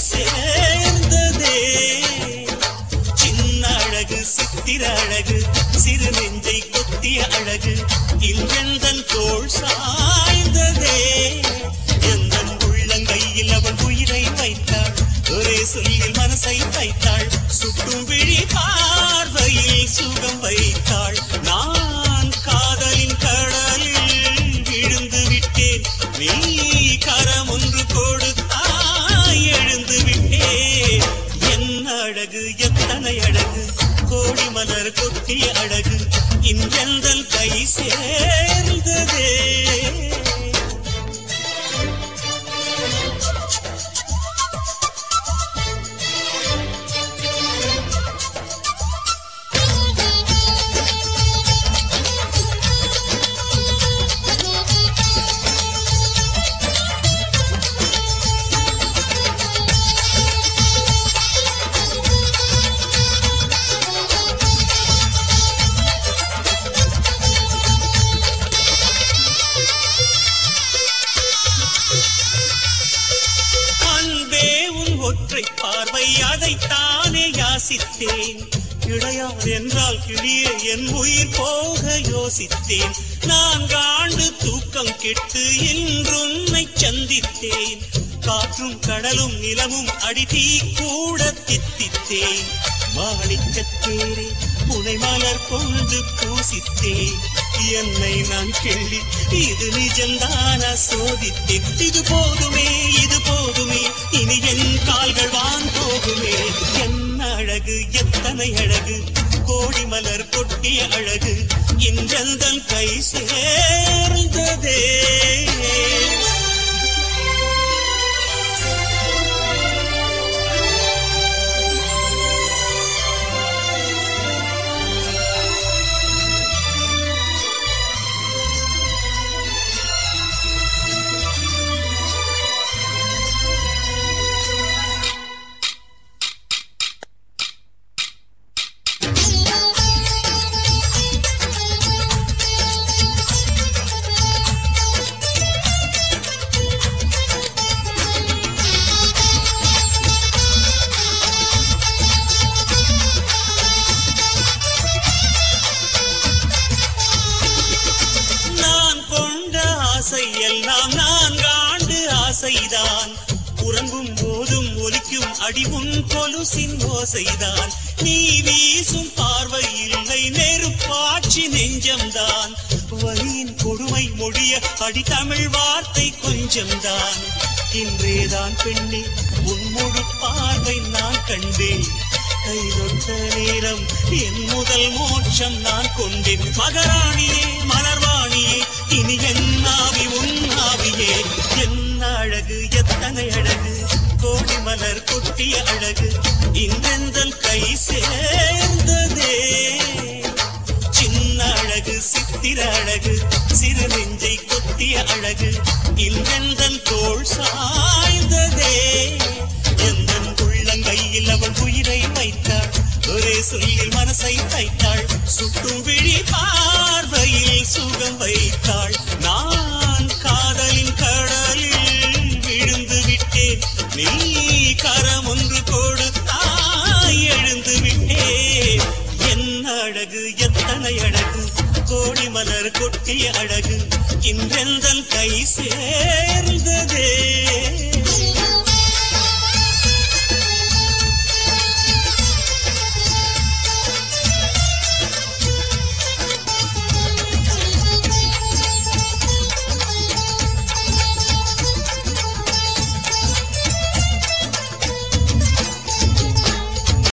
சேர்ந்ததே. சின்ன அழகு சித்திர அழகு. சிறு நெஞ்சை கொத்திய அழகு இன்றெந்தன் தோல் சா மலர் கொத்திய அழகு இன்றெந்தல் கை சேர்ந்ததே. தானே யாசித்தேன். இடையார் என்றால் கிளியே என் உயிர் போக யோசித்தேன். நான்காண்டு தூக்கம் கெட்டு இன்றுன்னை சந்தித்தேன். காற்றும் கடலும் நிலமும் அடிதீ கூட தித்தித்தேன். மாணிக்கத்தேரே புனை மலர் கொண்டு பூசித்தேன். என்னை நான் கேள்வி இது நிஜந்தான சோதித்தேன். இது போதுமே இது போதுமே இனி என் கால்கள் வா அழகு எத்தனை அழகு? கோடி மலர் கொட்டிய அழகு இன்றெந்தன் கை சேர்ந்தது. ஆசை எல்லாம் நான்காண்டு ஆசைதான். உறங்கும் போதும் ஒலிக்கும் அடிவும் கொலுசின் ஓசைதான். நீ வீசும் பார்வை இல்லை நெருப்பாட்சி நெஞ்சம்தான். வரியின் கொடுமை மொழிய அடி தமிழ் வார்த்தை கொஞ்சம்தான். இன்றேதான் பெண்ணே உன் முழு பார்வை நான் கண்டேன். கை நேரம் என் முதல் மோட்சம் நான் கொண்டேன். மகராணியே மலர் இனி என் ஆவி உன் ஆவியே. என்ன அழகு எத்தனை அழகு. கோடி மலர் கொட்டிய அழகு. இன்றெந்தல் கை சேர்ந்ததே. சின்ன அழகு சித்திர அழகு. சிறு நெஞ்சை கொத்திய அழகு. இன்றெந்தன் தோல் சா ஒரே சொல்லில் மனசை தைத்தாள். சுட்டும் விழி பார்வையில் சுகம் வைத்தாள். நான் காதலின் கடலில் விழுந்து விட்டேன். நீ கரம் ஒன்று கொடுத்தாய் எழுந்து விட்டேன். என் அழகு எத்தனை அழகு. கோடி மலர் கொட்டிய அழகு. இன்றெந்தல் கை சேர்ந்ததே.